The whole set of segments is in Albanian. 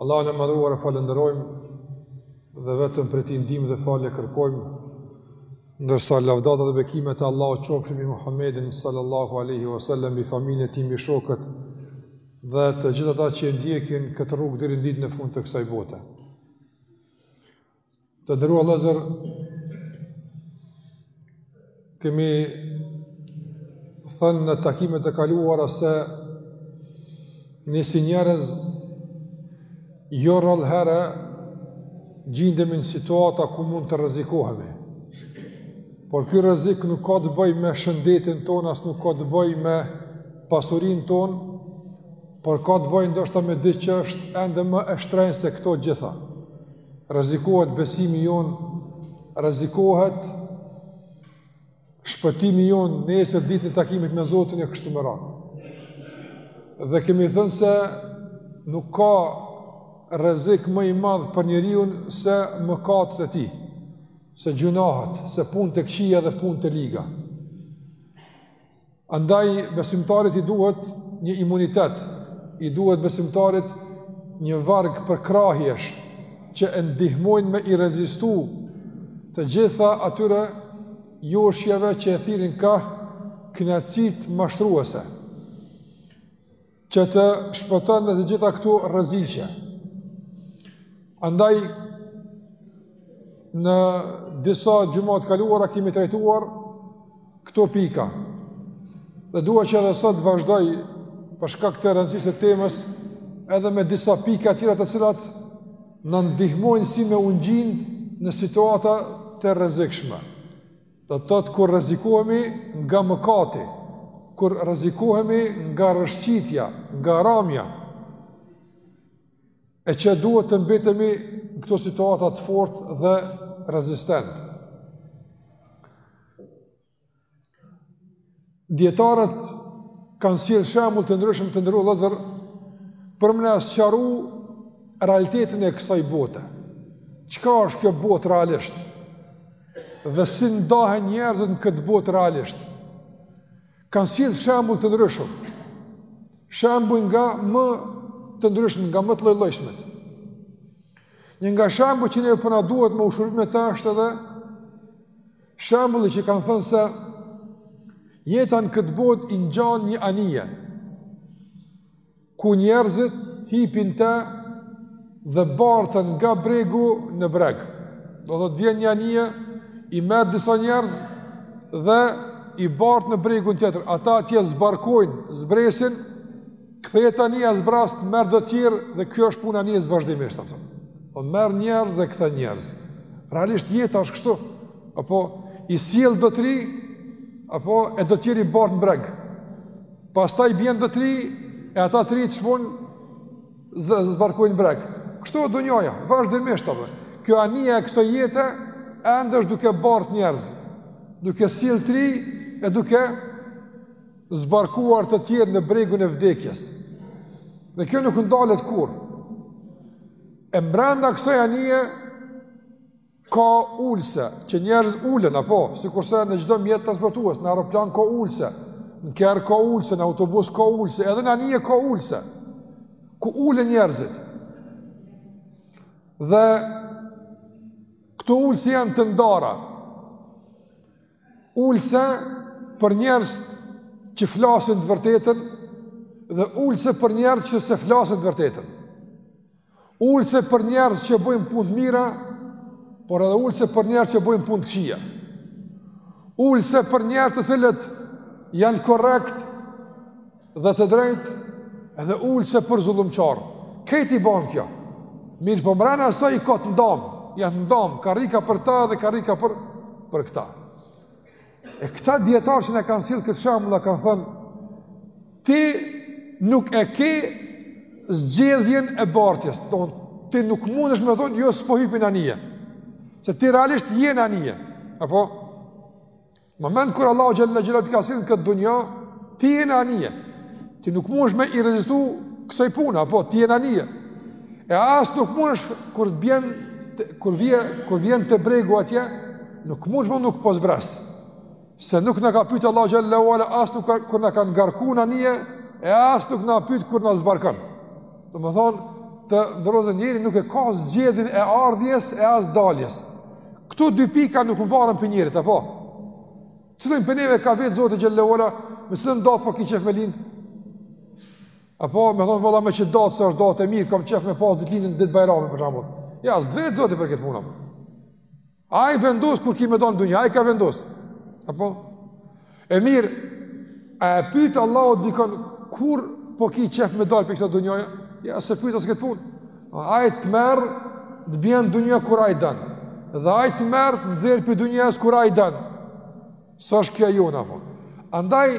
Allahun e madhëruar e falëndërojmë dhe vetëm prej tij ndihmë dhe falje kërkojmë, ndërsa lavdatat dhe bekimet e Allahut qofshin mbi Muhammedin sallallahu aleyhi wa sallam mbi familjen e tij, mbi shokët dhe të gjithë ata që e ndjekin këtë rrugë deri në ditën e fundit të kësaj bote. Të nderuar vllezër, kemi thënë në takimet e kaluara se ne si njerëz jo rrallë herë gjindemi në situata ku mund të rrezikohemi. Por ky rrezik nuk ka të bëjë me shëndetin tonë, as nuk ka të bëjë me pasurinë tonë, por ka të bëjë ndoshta me diç që është ende më e shtrenjtë se këto gjitha. rrezikohet besimi jonë, rrezikohet shpëtimi jonë nesër ditën e takimit me Zotin e kështu me radhë. Dhe kemi thënë se nuk ka rrezik më i madh për njeriun se mëkatet e tij, se gjynahet, se punët e këqija dhe punët e liga. Andaj besimtarit i duhet një imunitet, i duhet besimtarit një varg përkrahjesh që e ndihmojnë me i rezistu të gjitha atyre joshjeve që e thirrin kah knaqsitë mashtruese. që të shpëton nga të gjitha këto rreziqe. Andaj, në disa xhuma të kaluara kemi trajtuar këto pika. Dhe dua që edhe sot të vazhdoj për shkak të rëndësisë të temës edhe me disa pika tjera të cilat na ndihmojnë si me u gjind në situata të rrezikshme. Do të thotë kur rrezikohemi nga mëkati, kur rrezikohemi nga rrëshqitja, nga ramja. E që duhet të mbetemi në këto situata të fortë dhe rezistentë. Dijetarët kanë sjellë shembuj të ndryshëm të nderuar vllezër për me na sqaru realitetin e kësaj bote. Çka është kjo botë realisht? Dhe si ndahen njerëzit në këtë botë realisht? Kanë sjellë shembuj të ndryshëm. Shembuj nga më të ndryshmit, nga më të llojllojshmit. Një nga shembujt që neve po na duhet me u shërby me të asht edhe Shembulli që kanë thënë se jeta në këtë botë i ngjan një anije ku njerëzit hipin në të dhe barten nga bregu në breg. Do të thotë vjen një anije, i merr disa njerëz dhe i bart në bregun tjetër. Ata atje zbarkojnë, zbresin Kthehet anija zbrazt, merr do të tjerë dhe kjo është puna e anijes vazhdimisht apo. Po merr njerëz dhe kthen njerëz. Realisht jeta është kështu. Apo i sjell do të ri, apo e do të tjerë i bart në breg. Pastaj bjen do të ri, e ata të ri s'mun zbarkojnë n'breg. Kështu dunjaja, vazhdimisht apo. Kjo anija e kësaj jete ende është duke bart njerëz. Duke sjell të ri e duke zbarkuar të tjerë në bregun e vdekjes. Dhe kjo nuk ndalet kurrë. E mbrenda kësaj anije, ka ulse, që njerëzit ulen, apo, sikurse në çdo mjet transportues, në aeroplan ka ulse, në kerr ka ulse, në autobus ka ulse, edhe në anije ka ulse, ku ulen njerëzit. Dhe këto ulse janë të ndara, Ulse për njerëz që flasin të vërtetën dhe ulse për njerëz që se flasin të vërtetën. Ulse për njerëz që bëjnë punë të mira, por edhe ulse për njerëz që bëjnë punë të këqija. Ulse për njerëz të cilët janë korrekt dhe të drejt edhe ulse për zullumqarë krejt i ban kjo mirëpo mrena saj i ka t'ndame janë t'ndame karrika për ta dhe karrika për për këta e këta dijetarë që na kanë sjellë këtë shembull kanë thënë ti nuk e ke zgjedhjen e bartjes tane, ti nuk mundesh me thonë jo s'po hypi n'anije se ti realisht je n'anije apo Në momentin kur Allahu xhallahu xhallahu të ka sjellë në këtë dunja, ti je në anije. Ti nuk mundesh me i rezistu kësaj pune, apo ti je në anije. E as nuk mundesh kur të bjen kur vje kur vjen te bregu atje, nuk mundesh me thonë nuk po zbras. Se nuk na ka pyet Allahu xhallahu xhallahu as kur na ka ngarkuar në anije, e as nuk na pyet kur na zbarkon. Domethonë, vëllezër, njeri nuk e ka zgjedhjen e ardhjes e as daljes. Këto dy pika nuk varen pej njerit, apo? Cilin pej neve ka vet Zoti xhele ue ala, me cilën datë po ki qef me lindë? Apo, me thonë, valla me qët datë, se është datë e mirë, kam qef me pasë ditëlindjen, ditë bajrami, për shembull. Jo, s't'vet Zoti për këtë punë. Ai vendos kur ki me dalë n'dunja, ai ka vendos. Apo e mirë, a e pyet Allahu dikon kur po ki qef me dal pej kësaj dunjaje? Jo, s'e pyet as këtë punë. Ai të merr të bjen n'dunja kur ai don. Dhe ai të merr të nxjerr pej dunjasë kur ai don. S'është kjo jona apo? Andaj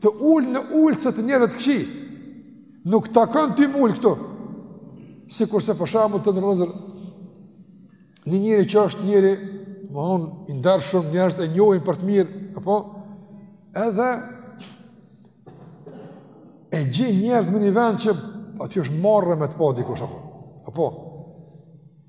Të ul në ulëse të njerëzve të këqij. Nuk takon ty m'u ul këtu. Sikurse për shembull të nderuar një njeri që është njeri, dmethon i ndershëm, njerëzit e njohin për të mirë, apo edhe e gjejnë njerëzit në një vend që aty është marrë me të pa dikush apo. Apo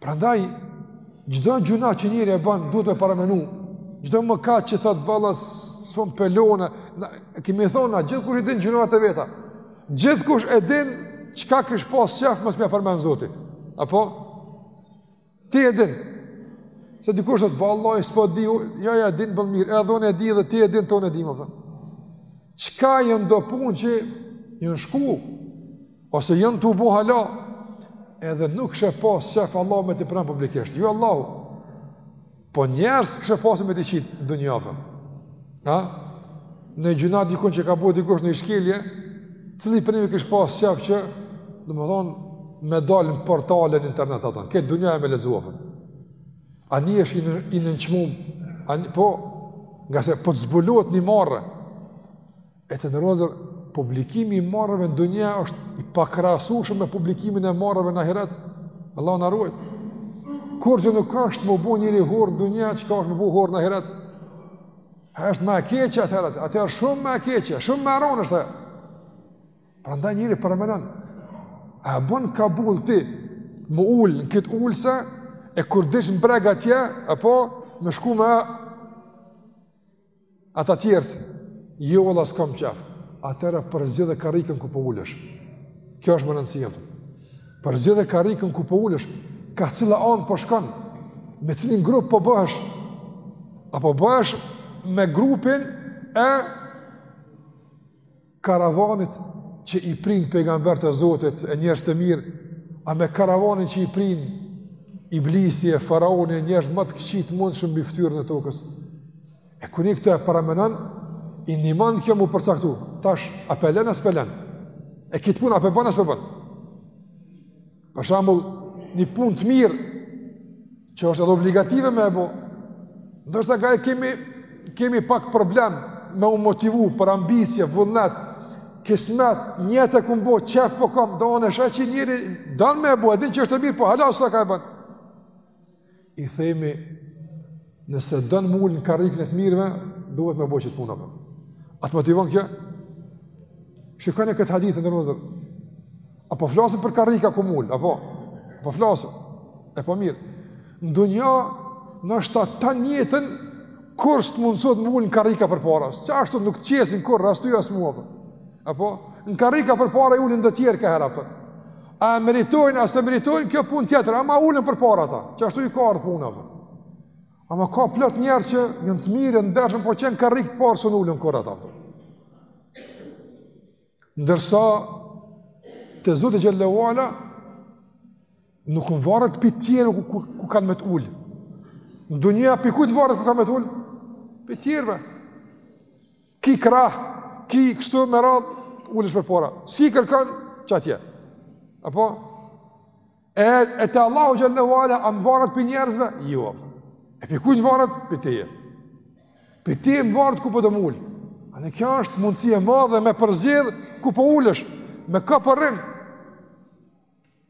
Prandaj çdo gjynah që njeri e bën duhet me paramenu. Çdo mëkat që thotë valla spo e lona, kemi thona gjithkush i din gjynahet e veta. Gjithkush e din çka kish pas qef mos me ia përmend Zoti. Apo ti e din. Se dikush thotë valla s'po di, jo ja din bon mirë, edhe unë e di dhe ti e din tanë e dimë. Çka janë do punë që janë shku Ose janë tu u bo hala, edhe nuk kishe pas qef Allah me t'i përmen publikisht. Jo Allah, po njerëzit s'kishe pas me të qitë në dunja. Ha? Një gjynah dikun që ka bërë dikush një shkelje, cili prej neve kish pas qef që, domethënë, me dalë në portale në internet atën, këtë dunja e me lexu aferin. Ai njeri është i nënçmumë, ai njeri, po, ngase po të zbuluat një marre, E të nderuar, publikimi i marreve në dunja është i pakrahasueshëm me publikimin e marreve në ahiret. Allah na ruajt. Kurgjë nuk është me u bo njeri hor në dunja, çka është me u bo hor në ahiret? A është ma keq atëherë, atëherë shumë ma keq, shumë ma e ranë është e. Prandaj njeri paramenon, a bën kabull ti, me u ulë në këtë ulëse, e ku rrish në breg atje, e po, me shku me Ata tjerët, jo vëlla s'kam qef, atëherë përzgjidhe karrikën ku po ulesh. Kjo është me rëndësi këtu. Përzgjidhe karrikën ku po ulesh, ka cila anë po shkon, me cilin grup po bëhesh, apo bëhesh me grupin e karavanit që i prin pejgamberët e Zotit e njerëz të mirë, a me karavanin që i prin iblisi e faraoni e njerëz më të këqij të mundshëm mbi ftyrën e tokës. E kur njeri këto e paramenon, i ndihmon kjo me u përcaktu, tash, a po e len, a s'po e len, e kit punë, a po e bon, a s'po e bon. Për shembull, një punë të mirë që është edhe obligative me e bo, ndoshta ka e kemi, kemi pak problem me u motivu për ambicje, vullnet, kismet, nijet e kom bo, qef po kam, domethanë e sheh që njeri, don me e bo, e din që është e mirë, po hala s'osht ka e ban. i themi nëse don m'u ul në karrikën e të mirëve, duhet me bo qeto punë apo. A të motivon kjo? Shikoni këtë hadith e ndërmozë. Apo flasim për karrika ku m'u ul, apo po flasim. E po mirë. Në dunja nashta tanë jetën kurrë s'të mundësohet m'u ul në karrika përpara që ashtu nuk të qesin kurrë as ty as mua, apo në karrika përpara i ulin do tjerë ka hera për A e meritojnë, a s'e meritojnë, kjo punë tjetër, ama ulen përpara ata, që ashtu i ka ardhë puna. Për. Ama ka plot njerëz që janë të mirë, të ndershëm, po që në karrikë të parë s'un ulen kurrë ata. Ndërsa, te Zoti xhelle ue ala, nuk mvaret prej tjerëve ku, ku, ku kanë me të ul. Në dunja, prej kujt varet ku kanë me të ul? Prej tjerëve. Ki krah, ki kështu me radhë, ulesh përpara. S'ki kërkan, qatje. Apo e e te Allahu xhelle ue ala a mvaret prej njerëzve? Jo. E prej kujt varet? Prej teje. Prej teje mvaret ku po do m'u ul. A ne kjo është mundësi e madhe me përzgjedh ku po ulesh, me kë po rrin.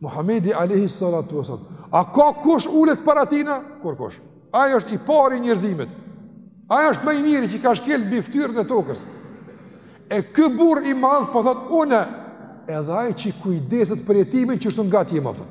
Muhamedi alayhi salatu wasallam. A ka kush ulet para tina? Kurkush? Ai është i pari i njerëzimit. Ai është më i miri që ka shkel mbi fytyrën e tokës. E ky burrë i madh po thotë unë edhe ai që kujdeset për jetimin qështu ngat jemi afër.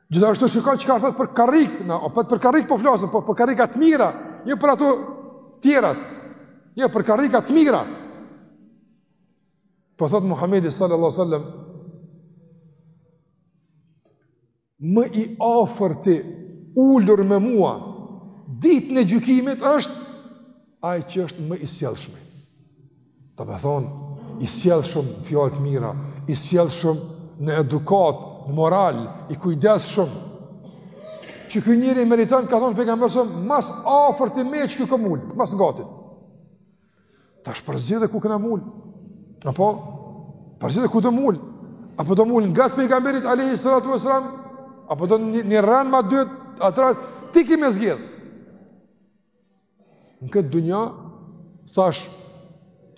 Gjithashtu shiko çka thotë për karrikë, na, no, po për karrika po flasim, po për karrika të mira, jo për ato tjerat. Jo për karrika të mira. Po thotë Muhamedi sallallahu alaihi wasallam më i afërti ulur me mua ditën e gjykimit është Ai që është më i sjellshmi. Domethënë i sjellshëm në fjalë të mira, i sjellshëm në edukatë, në moral, i kujdesshëm. Qeky njeri meriton ka thonë pejgamberi sa ma së afërti mu qeky ka m'u ul, ma së ngati. Tash përzgjidhe ku kena m'u ul. Apo përzgjidhe ku do m'u ul. Apo do m'u ul ngat pejgamberit alayhi salatu wasalam, apo don në, në rend të dytë a tretë, ti ki me zgjedh. Në këtë dunja, thashë,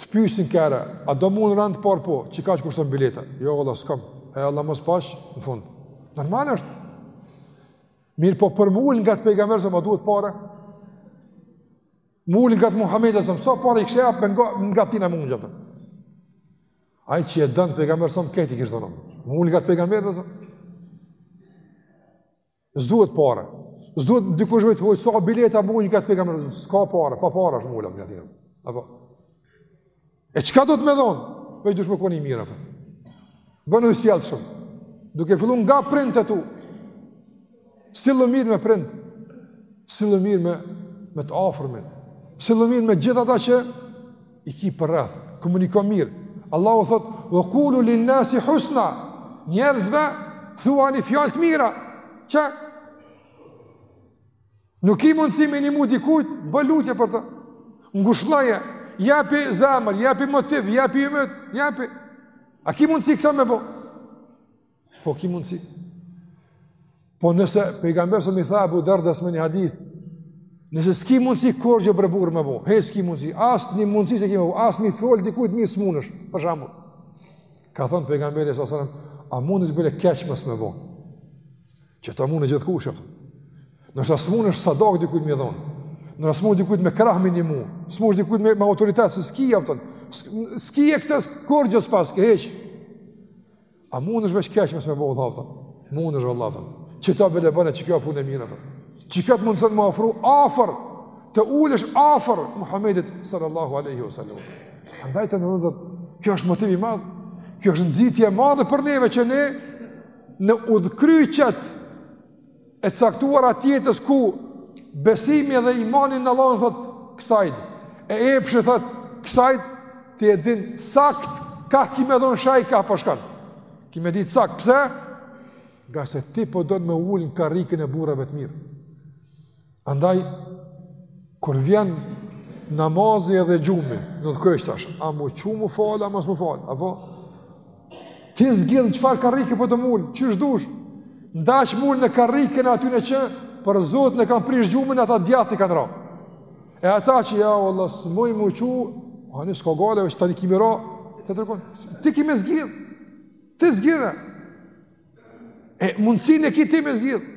të pysin kere, a do m'u ul në rend të parë po, qekaq kushton bileta? Jo, vallah, s'kam, e vallah mos paç, në fund. Normal është. Mirëpo për m'u ul ngat pejgamberit, a ma duhet pare? M'u ul ngat Muhammedit, sa pare i kishe jep ngat, ngat tina mund gjëpë? Ai që e don pejgamberin, a më krejt i kishte dhënë. M'u ul ngat pejgamberit, a S'duhet pare. S'duhet dikush vet hoxhë sa bileta me nejt ngat pejgamberit, s'ka pare, pa pare është m'u ul ngat tij. Apo. E çka do të me dhon? Veç dush me kon i mirë apo. Bënu i sjellshëm. Duke filluar nga prindët e tu. Sillu mirë me prind. Sillu mirë me me të afërmin. Sillu mirë me gjithë ata që i ki përreth, komuniko mirë. Allahu thot, "Wa qulu lin-nasi husna." Njerëzve thuani fjalë të mira. Qe, nuk ki mundësi me i nimu dikujt, bo lutje për të. Ngushlloje, japi zemër, japi motiv, japi ymyt, japi. A ki mundësi këto me bo? Po ki mundësi. Po nëse pejgamberi sa i tha Abu Dardas në një hadith, nëse s'ki mundësi kurgjë bre burrë me bo, he s'ki mundësi, as një mundësi s'e ki me bo, as një fjalë dikujt s'munesh, për shembull. Ka thënë pejgamberi sa selam, a mundesh bile keq mos me bo? Qeta mundet gjithkush. Nëse s'munesh sadak dikujt me dhon. Në rast s'mun dikujt me krah me i nimu, s'munesh dikujt me, me autoritet, se s'ki ja pëtën, s'ki e këtës kurgjë s'paske hiç. A munesh veç keq mos me bo dhafëtëm? Munesh valla. Qeta bile bone, qikjo punë e mirë. Qikjo të mundëson m'u afru afër, të ulesh afër Muhammedit sallallahu aleyhi wa sallam. Andaj të nderuar vëllezër, kjo është motiv i madh. Kjo është nxitje e madhe për neve që ne në udhëkryqet e caktuara të jetës ku besimi dhe imani në Allahun thot ksajd e epshi thot ksajd ti e din sakt ka ki me dhon shej ka po shkon ki me dit sakt pse ngase ti po don m'u ul në karrikën e burrave të mirë andaj kur vjen namazi edhe gjumi n'udhkryq tash a m'u çu m'u fal a mos m'u fal apo Ti zgjidh çfarë karrike po do m'u ul, qysh dush. N'dash m'u ul në karrikën e atyne që për Zotin e kanë prish gjumin ata djathtë kanë ra. E ata që jo valla, s'muj m'u çu, ani s'ka gajle, veç tani ki me ra tjetërkun, ti ki me zgjidh, ti zgjidhe, e mundësinë e ki ti me zgjidh,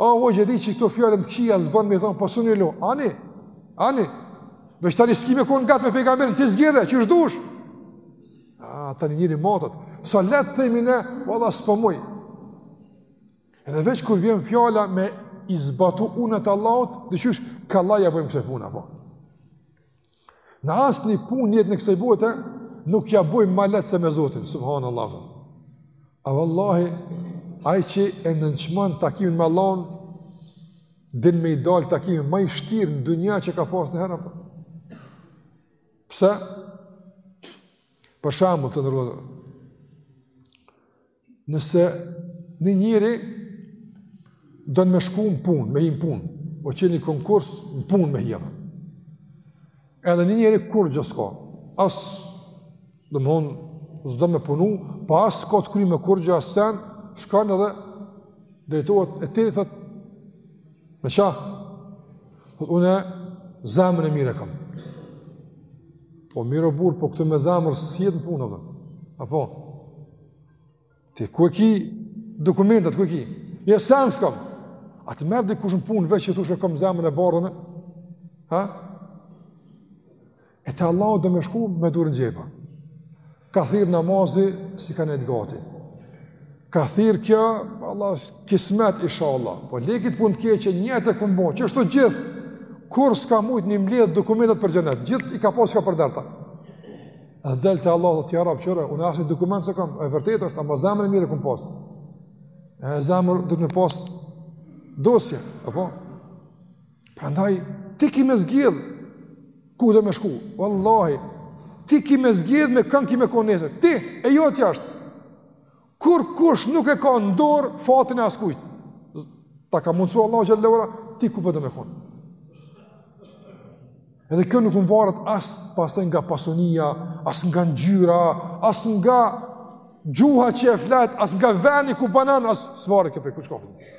O hoxhë, e di që këto fjalët e këqija s'bën me i thonë, po s'un i lo, ani, ani, veç tani s'ki me kon ngat me pejgamberin, ti zgjidhe, qysh dush. A, tani njeri matet, sa lehtë themi ne, valla s'po muj. Edhe veç kur vjen fjala me i zbatu urdhnat e Allahut, dhe qysh, kallaj ia bojmë kësaj pune, po. Në asnjë punë në jetën e kësaj bote, nuk ja bojmë ma lehtë se me Zotin, subhanAllah. A vallahi, ai që e nënçmon takimin me Allahun, din me i dalë takimi ma i shtirë në dunja që ka pasë najherë, po. Pse? Për shembull të nderuar vëllezër. Nëse një njeri don me shku në punë, me hi në punë, u çel një konkurs në punë me hi jam. Edhe një njeri kurgjo s'ka, as, domethonë, s'do me punu, pa po as ka të kryme kurgjo, asni sen, shkon edhe drejtohet e i thot, me ça, thot, unë zemrën e mirë kam. Po, mirë o burrë, po këtu me zemër, s'hihet në punë de, apo, Ti ku i ki dokumentat, ku i ki? Jo sen s'kom. A të merr dikush në punë veç që thu se e kom zemrën e bardhë? Ha? E te Allahu do me shku me durë në xhepa. Ka thirrë namazi, s'i ka nejtë gati. Ka thirrë kjo, Allah, kismet inshallah. Po le qit punë të keqe që je tu e bo, qeshtu gjithë. Kurrë s'ka mujtë m'i mledhë dokumentat për xhenet, gjithë i ka pas shkapërderdhta. Dhe del te Allahu, thot ja Rab, kqyre, unë asnjë dokument s'e kam, e vërtetë është, ama zemrën e mirë e kom pas. E zemra duhet me pas dosje, apo? Prandaj, ti ki me zgjedh, ku do me shku, vallahi, ti ki me zgjedh me kanë ki me konë nesër, ti, e jotja është. Kurkush nuk e ka në dorë fatin e askujt. Ta ka mundësu Allahu xhele ve ala, ti ku po do me konë. Edhe kjo nuk mvaret as pastaj nga pasunia, as nga ngjyra, as nga gjuha që e flet, as nga veni ku banon, as s'varet kjo për kush ka përdo.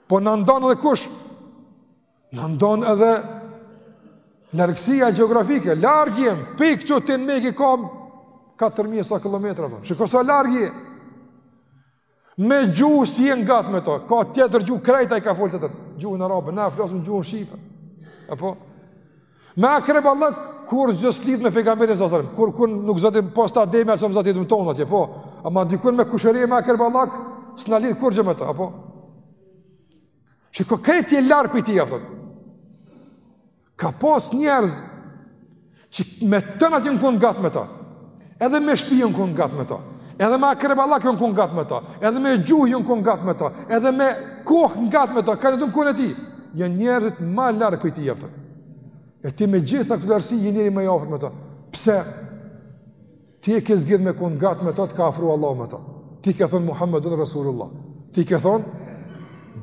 Po na ndon edhe kush? Na ndon edhe largësia gjeografike, larg jem, pej këtu tej në Mekë ka 4.000 sa kilometra, po. Shiko sa larg jem. Me gjuhë s'jena ngat me to, ka tjetër gjuhë, krejt ai ka folë tjetër, gjuhën arabe, na flasim gjuhën shqipe, apo? Me akrep Allah, kur zë slidh me pejgamberin sa sërëm, kur kun nuk zëtim pas ta dhejme, asëm zëtim të më tonë atje, po, ama dikun me kushëri me akrep Allah, s'na lidh kur gjë me ta, apo? Që ko krejt je larë për ti, apo? Ka pas njerëz që me tëna t'jën kun gatë me ta, Edhe me shpi jon konë ngat me ta. Edhe me akraballëk jon konë ngat me ta. Edhe me gjuhë jon konë ngat me ta. Edhe me kohë ngat me ta. Kanë jetu në kohën e tij. Jon njerëzit ma larg prej tij jepëtën. E ti me gjithë këtë largësi je njeri më i afërt me ta. Pse? Ti e ke zgjedh me konë ngat me ta të ka afru Allahu me ta. Ti ke thonë Muhammedun Rasulullah. Ti ke thonë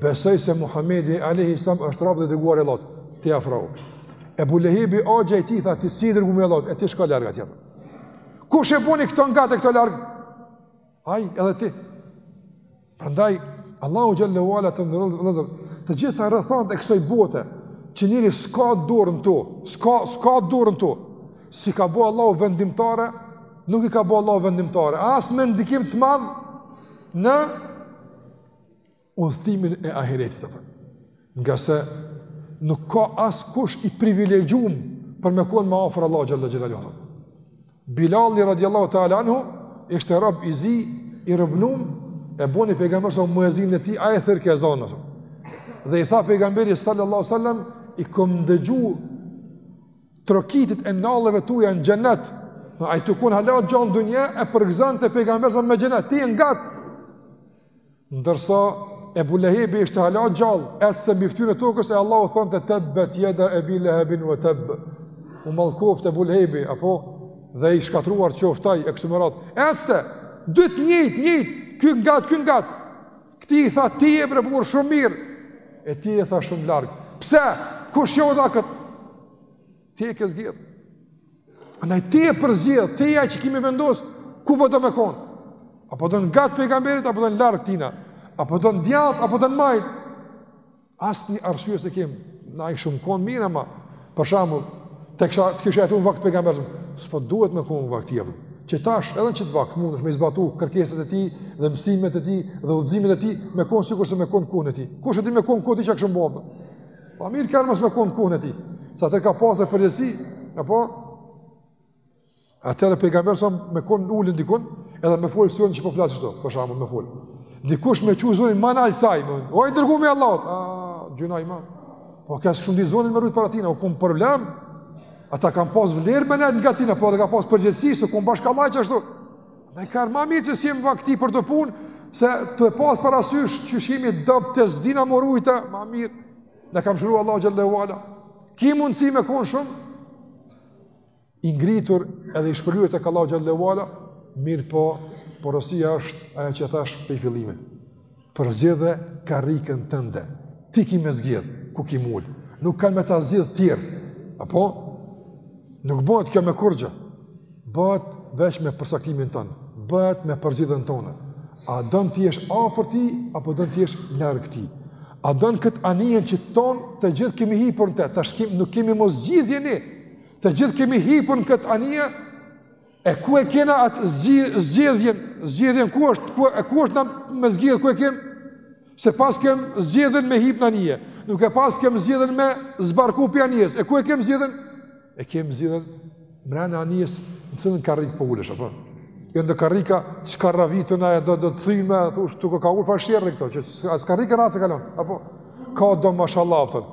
besoj se Muhammedi alejhi selam është rob dhe i dërguar i Allahut. Ti u afru. Ebu Lehebi axha i tij tha ti s'je i dërgum i Allahut. E ti shko larg atje pra. Kush e buni këto ngat e këto larg? Aj, edhe ti. Prandaj, Allahu xhelle ve ala, të gjitha rrethanat e kësaj bote, që njeri s'ka dorë në to, s'ka, s'ka dorë në to, s'i ka bo Allahu vendimtare, nuk i ka bo Allahu vendimtare, as me ndikim të madh në udhëtimin e ahiretit apo. Ngase nuk ka askush i privilegjum për me kon ma afër Allahut xhelle xhelaluhu. Bilali radiallahu ta'ala anhu ishte rob i zi i robnum e boni pejgamberi a.s. muezin e tij ai e thirrke ezanin dhe i tha pejgamberi sallallahu sallam i kom ndëgju trokitjet e nallëve tuja në xhennet Ai tu kon hala gjallë dunja e përgëzonte pejgamberi a.s. me xhennet, ti je ngat. Ndërsa Ebu Lehebi ishte hala gjallë, ecte mbi ftyrë e tokës, e Allahu thonte tebbet jeda ebi lehebin ve tebb. U malkoftë Ebu Lehebi, apo, dhe i shkatërruar qoftë ai e kështu me radhë. Ecte, dytë njëjtë, njëjtë, ky ngat, ky ngat. Këtij i tha ti je bre burë shumë mirë, e atij i tha shumë larg. Pse, kush e ka nda këtë? Ti e ke zgjedh. Andaj ti e përzgjedh, ti je që ki me vendos ku po do me kon. A po do ngat pejgamberit apo do larg tina. A po do në djath apo do në majt. Asnjë arsye s'e kem. Na ish kon mirë ama. Për shembull, të kisha jetu n'vakt pejgamberit. S'po duhet me kon vakt tjetër. Qetash edhe n'qit vakt mundesh me zbatu kërkesat e tij dhe mësimet e tij dhe udhëzimet e tij me kon sikurse me kon n'kohën e tij. Kush e di me kon n'kohën e tij çka kishim bo. Ma mirë kanë mos me kon n'kohën e tij. Se ajo ka pasur përgjegjësi, apo atëhere pejgamberi a.s. me kon ulun dikun, edhe me fol si un që po flas këtu, për shembull, me fol. Dikush me çu zonin ma nalt se ai. O i dërguam i Allahut. Ah, gjynah i madh. Po kishim dit na me rrit para tina, u kum problem. Ata kanë pas vlerë me nejt ngat tina, po edhe ka pas përgjegjësi, s'u kon bash kollaj qashtu. U kon ma mirë që s'jem n'vakt tij për at punë, se tu e pas parasysh qysh jemi t'dobët e s'dina m'u rujt, ma mirë, na ka mshiru Allahu xhelle ve ala. Ki mundësi me konë shumë i ngritur edhe i shpërblyer tek Allahu xhelle ve ala, mirëpo porosia është ajo që thash prej fillimit. Përzgjidhe karrikën tënde. Ti ki me zgjedh ku ki m'u ul. Nuk kanë me ta zgjedh tjerë. Apo nuk bëhet kjo me kurrgjë. Bëhet veç me përcaktimin tond, bëhet me përzgjedhjen tonde. A don të jesh afër tij apo don të jesh larg tij? A don kët anijen që t'tonë të gjithë kemi hipur n'te, tash kim, nuk kemi mos zgjidhje ne. Të gjithë kemi hipur n'kët anije. E ku e kena atë zgjedhjen, zgjedhjen ku është, ku, e ku është na me zgjedh, ku e kem, s'e paskem zgjedhjen me hip në anije, nuk e paskem zgjedhjen me zbarku pej anijes, e ku e kem zgjedhjen, e kem zgjedhjen mrena anijes, në cilën karrikë po ulesh, apo? Jon do karrika, çka rravitën e do, do të thyme, të ka ul fa shjerë këto, që as karrika ratë s'e kalon, apo? Ka do mashallah, pshton.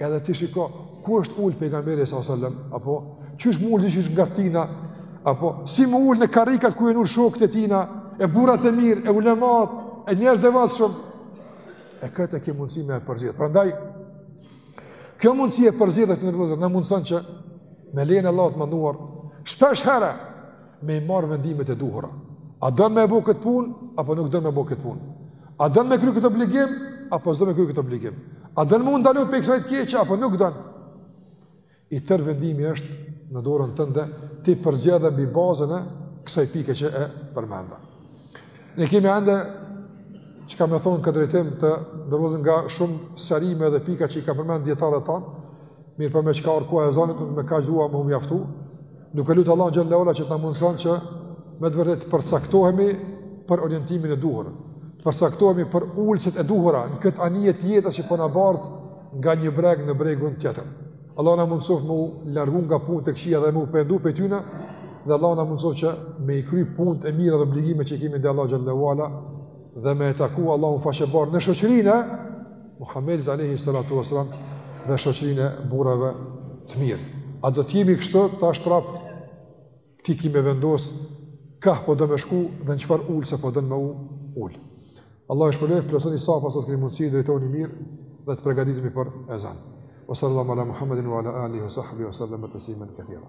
Edhe ti shiko, ku është ul pejgamberi s.a.s. Apo, qysh m'u ul diqysh ngat tina? Apo, si m'u ul në karrikat ku jen ul shokët e tina? E burat e mirë, e ulemat, e njerëzt e devotshëm? E këtë e ke mundësi me e përzgjedh. Prandaj, kjo mundësi e përzgjedhjes, të nderuar vëllezër, na mundëson që me lejen e Allahut të madhëruar, shpesh herë, me i marr vendimet e duhura. A don me bë këtë punë apo nuk don me bë këtë punë? A don me kry këtë obligim apo s'do me kry këtë obligim? A don m'u ndalu pej kësaj të keqe apo nuk don? I tërë vendimi është në dorën tënde, ti përzgjedh mbi bazën e kësaj pike që e përmenda. Ne kemi ende çka me thonë n'këtë drejtim të nderuar vëllezër nga shumë sqarime dhe pika që i ka përmend djetarët tanë, Mirëpo meqë ka ardh koha e ezanit, me kaq dua m'u mjaftu, duke lutë Allahun xhele ve ala që të na mundëson që me të vërtetë të përcaktohemi për orientimin e duhur, të përcaktohemi për ulëset e duhura në këtë anije të jetës që po na bart nga një breg në bregun tjetër. Allahu na mundësoftë m'u largu nga punët e këqija dhe m'u pendu pej tyne, dhe Allahu na mundësoftë që me i kry punët e mira dhe obligimet që kemi ndaj Allahut xhele ve ala, dhe me e taku Allahun faqebardhë në shoqërinë, Muhamedit alayhi salatu wasalam dhe shoqërinë e burrave të mirë. A do të jemi kështu tash prap ti ki me vendos kah po don me shku dhe në çfarë ulse po don me u ul. Allahu ju shpërbleftë plotësoni safat sa të keni mundësi drejtoni mirë dhe të përgatitemi për ezan. O sallallahu ala Muhammedin wa ala alihi wa sahbihi wa sallam taslima katira.